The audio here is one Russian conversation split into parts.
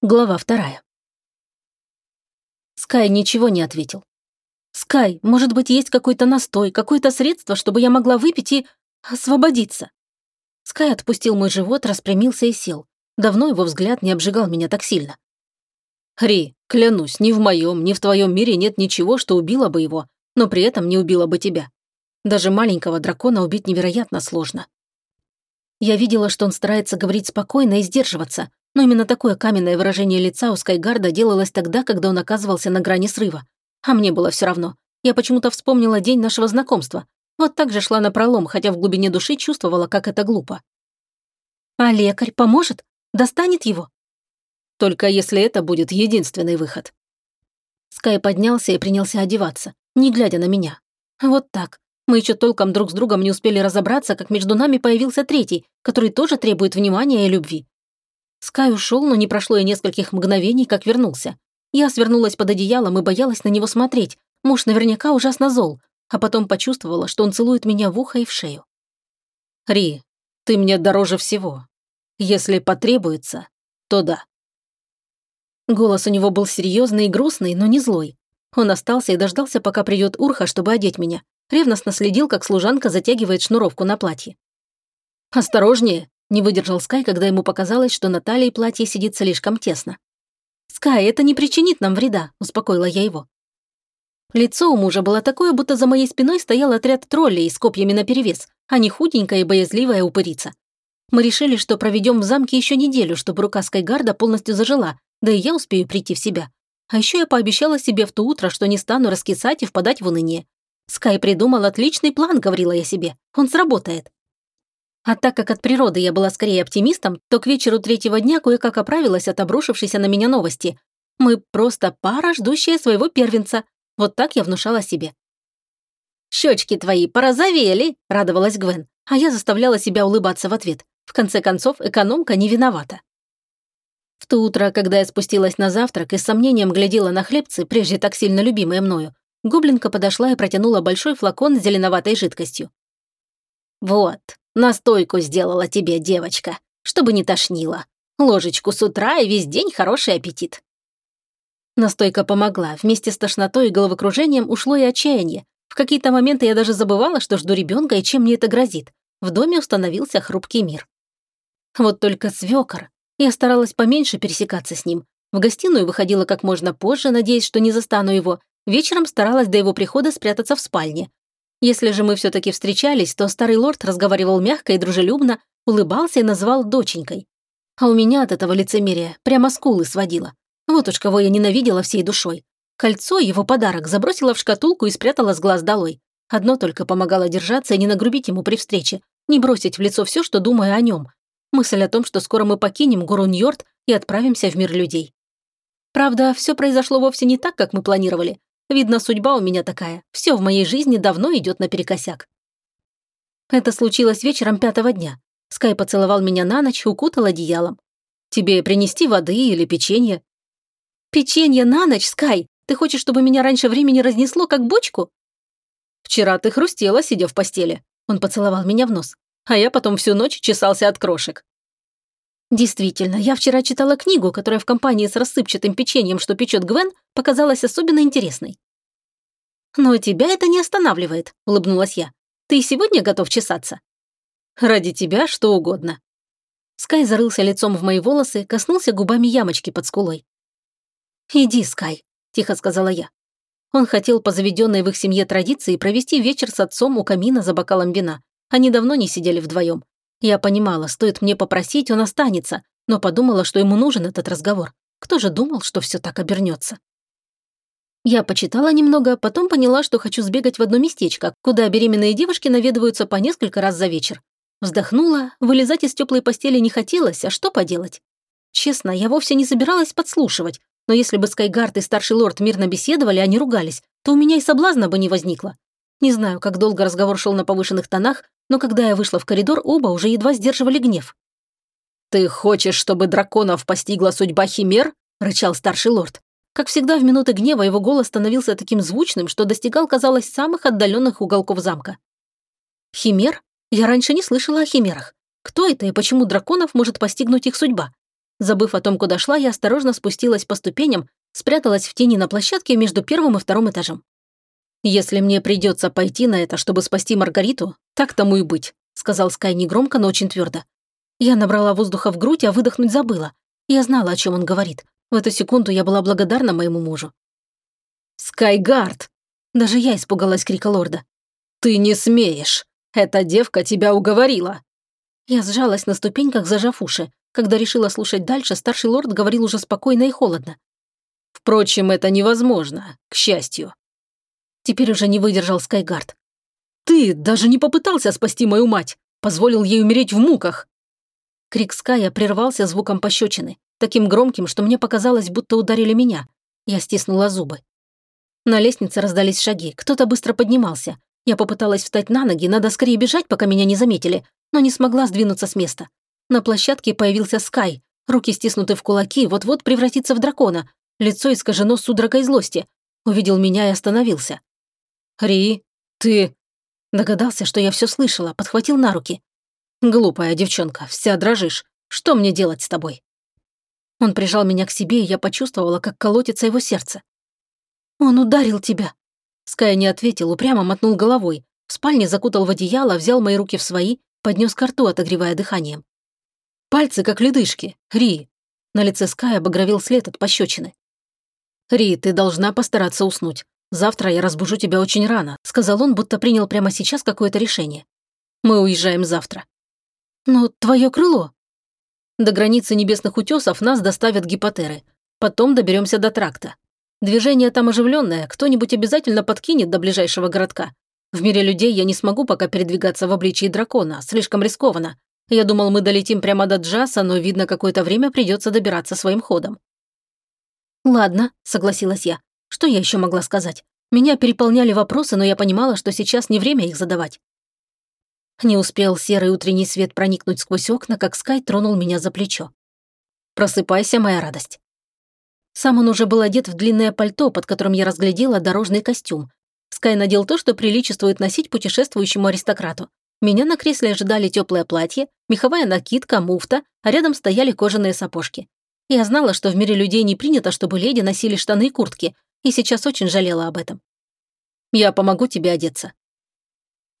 Глава вторая. Скай ничего не ответил. «Скай, может быть, есть какой-то настой, какое-то средство, чтобы я могла выпить и... освободиться?» Скай отпустил мой живот, распрямился и сел. Давно его взгляд не обжигал меня так сильно. «Ри, клянусь, ни в моем, ни в твоем мире нет ничего, что убило бы его, но при этом не убило бы тебя. Даже маленького дракона убить невероятно сложно». Я видела, что он старается говорить спокойно и сдерживаться, но именно такое каменное выражение лица у Скайгарда делалось тогда, когда он оказывался на грани срыва. А мне было все равно. Я почему-то вспомнила день нашего знакомства. Вот так же шла на пролом, хотя в глубине души чувствовала, как это глупо. «А лекарь поможет? Достанет его?» «Только если это будет единственный выход». Скай поднялся и принялся одеваться, не глядя на меня. Вот так. Мы еще толком друг с другом не успели разобраться, как между нами появился третий, который тоже требует внимания и любви. Скай ушел, но не прошло и нескольких мгновений, как вернулся. Я свернулась под одеялом и боялась на него смотреть. Муж наверняка ужасно зол. А потом почувствовала, что он целует меня в ухо и в шею. «Ри, ты мне дороже всего. Если потребуется, то да». Голос у него был серьезный и грустный, но не злой. Он остался и дождался, пока придет Урха, чтобы одеть меня. Ревностно следил, как служанка затягивает шнуровку на платье. «Осторожнее!» Не выдержал Скай, когда ему показалось, что на талии платье сидит слишком тесно. «Скай, это не причинит нам вреда», — успокоила я его. Лицо у мужа было такое, будто за моей спиной стоял отряд троллей с копьями наперевес, а не худенькая и боязливая упырица. Мы решили, что проведем в замке еще неделю, чтобы рука Скайгарда полностью зажила, да и я успею прийти в себя. А еще я пообещала себе в то утро, что не стану раскисать и впадать в уныние. Скай придумал отличный план, говорила я себе. Он сработает. А так как от природы я была скорее оптимистом, то к вечеру третьего дня кое-как оправилась от обрушившейся на меня новости. Мы просто пара, ждущая своего первенца. Вот так я внушала себе. «Щечки твои порозовели», — радовалась Гвен, а я заставляла себя улыбаться в ответ. В конце концов, экономка не виновата. В то утро, когда я спустилась на завтрак и с сомнением глядела на хлебцы, прежде так сильно любимые мною, гоблинка подошла и протянула большой флакон с зеленоватой жидкостью. «Вот, Настойку сделала тебе девочка, чтобы не тошнило. Ложечку с утра и весь день хороший аппетит». Настойка помогла. Вместе с тошнотой и головокружением ушло и отчаяние. В какие-то моменты я даже забывала, что жду ребенка и чем мне это грозит. В доме установился хрупкий мир. Вот только свекор. Я старалась поменьше пересекаться с ним. В гостиную выходила как можно позже, надеясь, что не застану его. Вечером старалась до его прихода спрятаться в спальне. Если же мы все-таки встречались, то старый лорд разговаривал мягко и дружелюбно, улыбался и назвал доченькой. А у меня от этого лицемерия прямо скулы сводило. Вот уж кого я ненавидела всей душой. Кольцо, его подарок, забросила в шкатулку и спрятала с глаз долой. Одно только помогало держаться и не нагрубить ему при встрече, не бросить в лицо все, что думаю о нем. Мысль о том, что скоро мы покинем гору Ньорд и отправимся в мир людей. Правда, все произошло вовсе не так, как мы планировали. Видно, судьба у меня такая. Все в моей жизни давно идет наперекосяк. Это случилось вечером пятого дня. Скай поцеловал меня на ночь, укутал одеялом. «Тебе принести воды или печенье?» «Печенье на ночь, Скай? Ты хочешь, чтобы меня раньше времени разнесло, как бочку?» «Вчера ты хрустела, сидя в постели». Он поцеловал меня в нос. А я потом всю ночь чесался от крошек. Действительно, я вчера читала книгу, которая в компании с рассыпчатым печеньем, что печет Гвен, показалась особенно интересной. «Но тебя это не останавливает», — улыбнулась я. «Ты сегодня готов чесаться?» «Ради тебя что угодно». Скай зарылся лицом в мои волосы, коснулся губами ямочки под скулой. «Иди, Скай», — тихо сказала я. Он хотел по заведенной в их семье традиции провести вечер с отцом у камина за бокалом вина. Они давно не сидели вдвоем. Я понимала, стоит мне попросить, он останется, но подумала, что ему нужен этот разговор. Кто же думал, что все так обернется? Я почитала немного, потом поняла, что хочу сбегать в одно местечко, куда беременные девушки наведываются по несколько раз за вечер. Вздохнула, вылезать из теплой постели не хотелось, а что поделать? Честно, я вовсе не собиралась подслушивать, но если бы Скайгард и старший лорд мирно беседовали, а не ругались, то у меня и соблазна бы не возникло. Не знаю, как долго разговор шел на повышенных тонах, но когда я вышла в коридор, оба уже едва сдерживали гнев. «Ты хочешь, чтобы драконов постигла судьба химер?» – рычал старший лорд. Как всегда, в минуты гнева его голос становился таким звучным, что достигал, казалось, самых отдаленных уголков замка. «Химер? Я раньше не слышала о химерах. Кто это и почему драконов может постигнуть их судьба? Забыв о том, куда шла, я осторожно спустилась по ступеням, спряталась в тени на площадке между первым и вторым этажом. «Если мне придется пойти на это, чтобы спасти Маргариту, так тому и быть», сказал Скай негромко, но очень твердо. Я набрала воздуха в грудь, а выдохнуть забыла. Я знала, о чем он говорит. В эту секунду я была благодарна моему мужу. «Скайгард!» Даже я испугалась крика лорда. «Ты не смеешь! Эта девка тебя уговорила!» Я сжалась на ступеньках, зажав уши. Когда решила слушать дальше, старший лорд говорил уже спокойно и холодно. «Впрочем, это невозможно, к счастью». Теперь уже не выдержал Скайгард. «Ты даже не попытался спасти мою мать! Позволил ей умереть в муках!» Крик Ская прервался звуком пощечины, таким громким, что мне показалось, будто ударили меня. Я стиснула зубы. На лестнице раздались шаги, кто-то быстро поднимался. Я попыталась встать на ноги, надо скорее бежать, пока меня не заметили, но не смогла сдвинуться с места. На площадке появился Скай, руки стиснуты в кулаки, вот-вот превратится в дракона, лицо искажено судорогой злости. Увидел меня и остановился. «Ри, ты...» Догадался, что я все слышала, подхватил на руки. «Глупая девчонка, вся дрожишь. Что мне делать с тобой?» Он прижал меня к себе, и я почувствовала, как колотится его сердце. «Он ударил тебя!» Скай не ответил, упрямо мотнул головой. В спальне закутал в одеяло, взял мои руки в свои, поднес к рту, отогревая дыханием. Пальцы как ледышки. Ри. На лице Ская обогровил след от пощечины. «Ри, ты должна постараться уснуть. Завтра я разбужу тебя очень рано», сказал он, будто принял прямо сейчас какое-то решение. «Мы уезжаем завтра». «Но твое крыло...» До границы небесных утесов нас доставят гипотеры. Потом доберемся до тракта. Движение там оживленное, кто-нибудь обязательно подкинет до ближайшего городка. В мире людей я не смогу пока передвигаться в обличии дракона, слишком рискованно. Я думал, мы долетим прямо до Джаса, но, видно, какое-то время придется добираться своим ходом. «Ладно», — согласилась я. Что я еще могла сказать? Меня переполняли вопросы, но я понимала, что сейчас не время их задавать. Не успел серый утренний свет проникнуть сквозь окна, как Скай тронул меня за плечо. «Просыпайся, моя радость». Сам он уже был одет в длинное пальто, под которым я разглядела дорожный костюм. Скай надел то, что приличествует носить путешествующему аристократу. Меня на кресле ожидали теплое платье, меховая накидка, муфта, а рядом стояли кожаные сапожки. Я знала, что в мире людей не принято, чтобы леди носили штаны и куртки, и сейчас очень жалела об этом. «Я помогу тебе одеться»,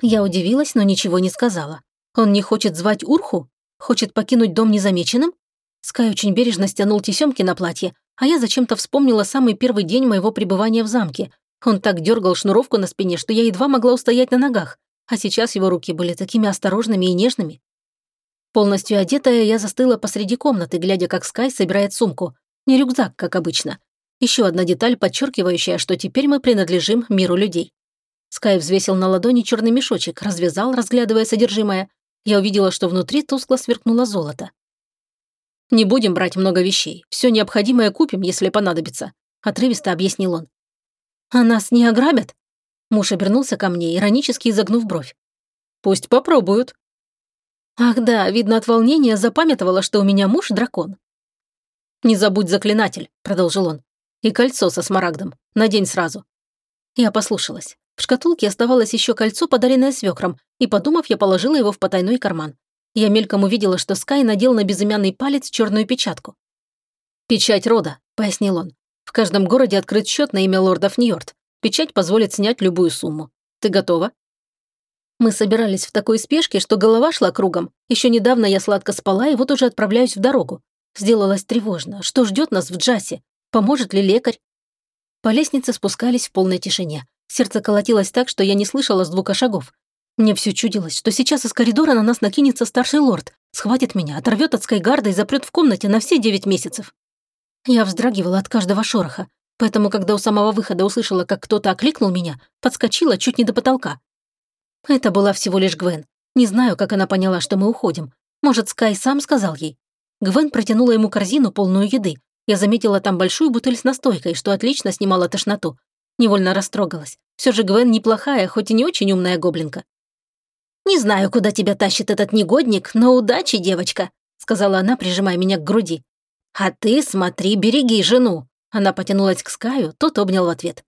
я удивилась, но ничего не сказала. Он не хочет звать Урху? Хочет покинуть дом незамеченным? Скай очень бережно стянул тесемки на платье, а я зачем-то вспомнила самый первый день моего пребывания в замке. Он так дергал шнуровку на спине, что я едва могла устоять на ногах, а сейчас его руки были такими осторожными и нежными. Полностью одетая, я застыла посреди комнаты, глядя, как Скай собирает сумку. Не рюкзак, как обычно. Еще одна деталь, подчеркивающая, что теперь мы принадлежим миру людей. Скай взвесил на ладони черный мешочек, развязал, разглядывая содержимое. Я увидела, что внутри тускло сверкнуло золото. «Не будем брать много вещей. Все необходимое купим, если понадобится», – отрывисто объяснил он. «А нас не ограбят?» Муж обернулся ко мне, иронически изогнув бровь. «Пусть попробуют». Ах да, видно от волнения запамятовала, что у меня муж дракон. «Не забудь заклинатель», – продолжил он. «И кольцо со смарагдом. Надень сразу». Я послушалась. В шкатулке оставалось еще кольцо, подаренное свекром, и, подумав, я положила его в потайной карман. Я мельком увидела, что Скай надел на безымянный палец черную печатку. «Печать рода», — пояснил он. «В каждом городе открыт счет на имя лордов Ньорд. Печать позволит снять любую сумму. Ты готова?» Мы собирались в такой спешке, что голова шла кругом. Еще недавно я сладко спала, и вот уже отправляюсь в дорогу. Сделалось тревожно. Что ждет нас в джасе? Поможет ли лекарь? По лестнице спускались в полной тишине. Сердце колотилось так, что я не слышала звука шагов. Мне все чудилось, что сейчас из коридора на нас накинется старший лорд, схватит меня, оторвет от Скайгарда и запрет в комнате на все девять месяцев. Я вздрагивала от каждого шороха, поэтому, когда у самого выхода услышала, как кто-то окликнул меня, подскочила чуть не до потолка. Это была всего лишь Гвен. Не знаю, как она поняла, что мы уходим. Может, Скай сам сказал ей. Гвен протянула ему корзину, полную еды. Я заметила там большую бутыль с настойкой, что отлично снимала тошноту. Невольно растрогалась. Все же Гвен неплохая, хоть и не очень умная гоблинка. «Не знаю, куда тебя тащит этот негодник, но удачи, девочка», сказала она, прижимая меня к груди. «А ты смотри, береги жену». Она потянулась к Скаю, тот обнял в ответ.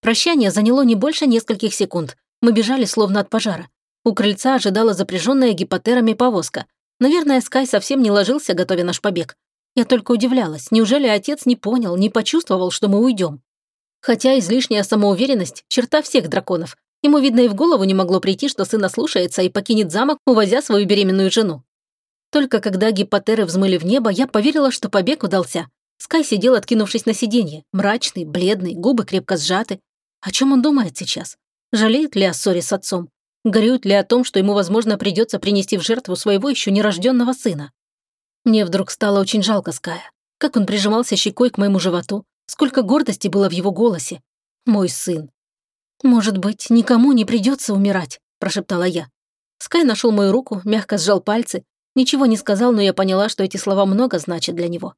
Прощание заняло не больше нескольких секунд. Мы бежали словно от пожара. У крыльца ожидала запряженная гипотерами повозка. Наверное, Скай совсем не ложился, готовя наш побег. Я только удивлялась, неужели отец не понял, не почувствовал, что мы уйдем? Хотя излишняя самоуверенность – черта всех драконов. Ему, видно, и в голову не могло прийти, что сын ослушается и покинет замок, увозя свою беременную жену. Только когда гипотеры взмыли в небо, я поверила, что побег удался. Скай сидел, откинувшись на сиденье, мрачный, бледный, губы крепко сжаты. О чем он думает сейчас? Жалеет ли о ссоре с отцом? Горюет ли о том, что ему, возможно, придется принести в жертву своего еще нерожденного сына? Мне вдруг стало очень жалко Ская. Как он прижимался щекой к моему животу, сколько гордости было в его голосе. Мой сын. «Может быть, никому не придется умирать», – прошептала я. Скай нашел мою руку, мягко сжал пальцы. Ничего не сказал, но я поняла, что эти слова много значат для него.